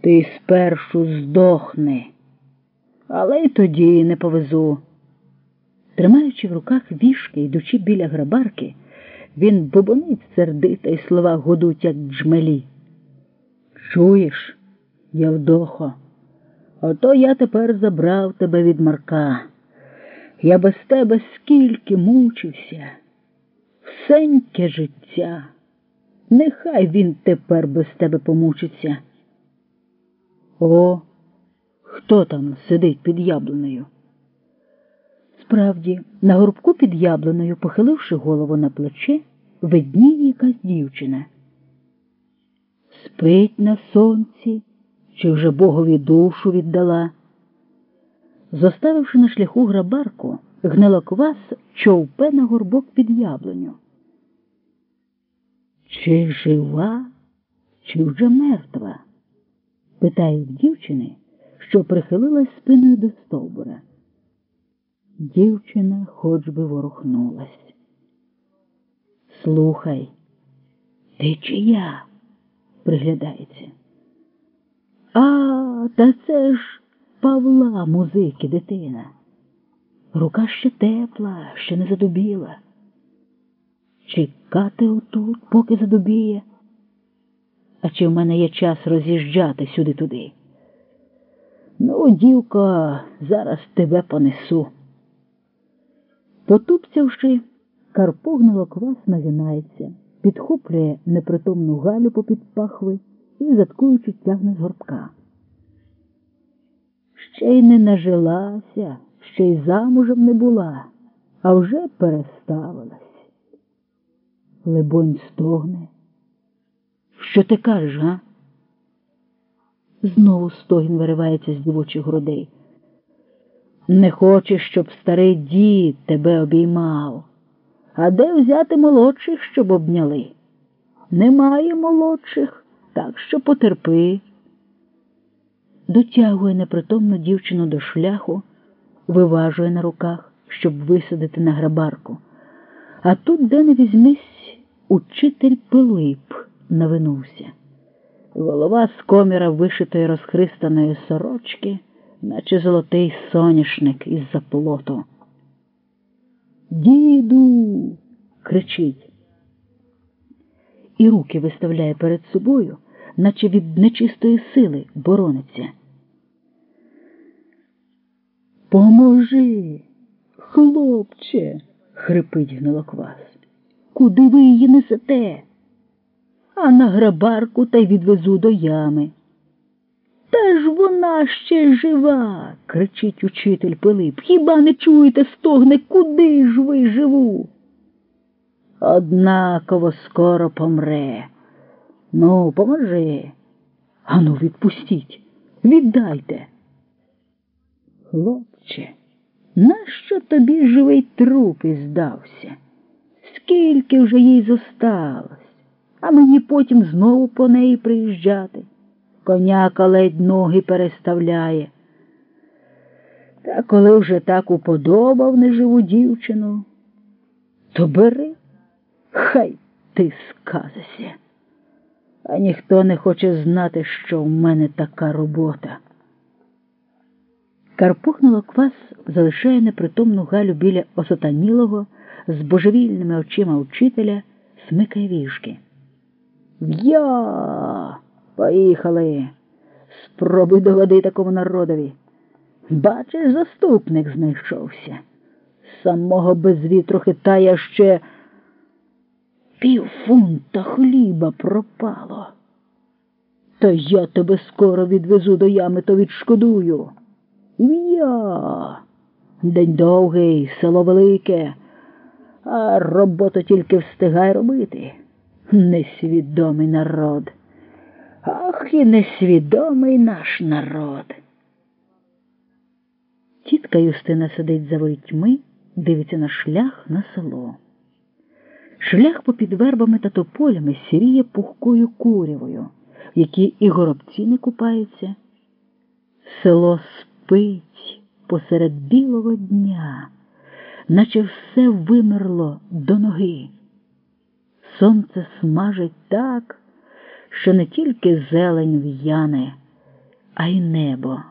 Ти спершу здохни, але й тоді не повезу. Тримаючи в руках вішки, йдучи біля грабарки, він бубонить сердито й слова гудуть, як джмелі. Чуєш, Явдохо, ото я тепер забрав тебе від Марка. Я без тебе скільки мучився, всеньке життя. Нехай він тепер без тебе помучиться. О, хто там сидить під яблунею? Справді, на горбку під яблуною, похиливши голову на плече, видніє якась дівчина. Спить на сонці, чи вже богові душу віддала. Зоставивши на шляху грабарку, гнилоквас човпе на горбок під яблуню. Чи жива, чи вже мертва? Питають дівчини, що прихилилась спиною до стовбура. Дівчина хоч би ворухнулась. Слухай, ти чия? приглядається. А, та це ж Павла, музики, дитина. Рука ще тепла, ще не задубіла. Чекати отут, поки задубіє. А чи в мене є час роз'їжджати сюди-туди? Ну, дівко, зараз тебе понесу. Потупцявши, Карпогнуло квас нагинається, підхоплює непритомну галю попід пахви і, заткуючи, тягне з горбка. Ще й не нажилася, ще й замужем не була, а вже переставилась. Лебонь стогне. Що ти кажеш, га? Знову стогін виривається з дівочих грудей. Не хочеш, щоб старий дід тебе обіймав. А де взяти молодших, щоб обняли? Немає молодших, так що потерпи. Дотягує непритомну дівчину до шляху, виважує на руках, щоб висадити на грабарку. А тут, де не візьмись, учитель Пилип навинувся. Голова з коміра вишитої розхристаної сорочки, наче золотий соняшник із заплоту. Діду. кричить. І руки виставляє перед собою, наче від нечистої сили борониться. Поможи, хлопче, хрипить гнилоквас. Куди ви її несете? А на грабарку та й відвезу до ями. Та ж вона ще жива, кричить учитель Пилип. Хіба не чуєте стогне, куди ж ви живу? Однаково скоро помре. Ну, поможи. Ану, відпустіть, віддайте. Хлопче, нащо тобі живий труп і здався? Скільки вже їй зосталось, а мені потім знову по неї приїжджати? Коняка ледь ноги переставляє. Та коли вже так уподобав неживу дівчину, то бери, хай ти сказися. А ніхто не хоче знати, що в мене така робота. Карпухнуло квас залишає непритомну Галю біля осотанілого з божевільними очима учителя, смикає віжки. Я. Поїхали. Спробуй догоди такому народові. Бачиш, заступник знайшовся. Самого без вітру хитає ще пів фунта хліба пропало. Та я тебе скоро відвезу до ями, то відшкодую. Я. День довгий, село велике, а роботу тільки встигай робити. Несвідомий народ. Ах, і несвідомий наш народ. Тітка Юстина сидить за ворітьми, дивиться на шлях на село. Шлях попід вербами та тополями сіріє пухкою курявою, в якій і горобці не купаються. Село спить посеред білого дня, наче все вимерло до ноги. Сонце смажить так що не тільки зелень в'яне, а й небо.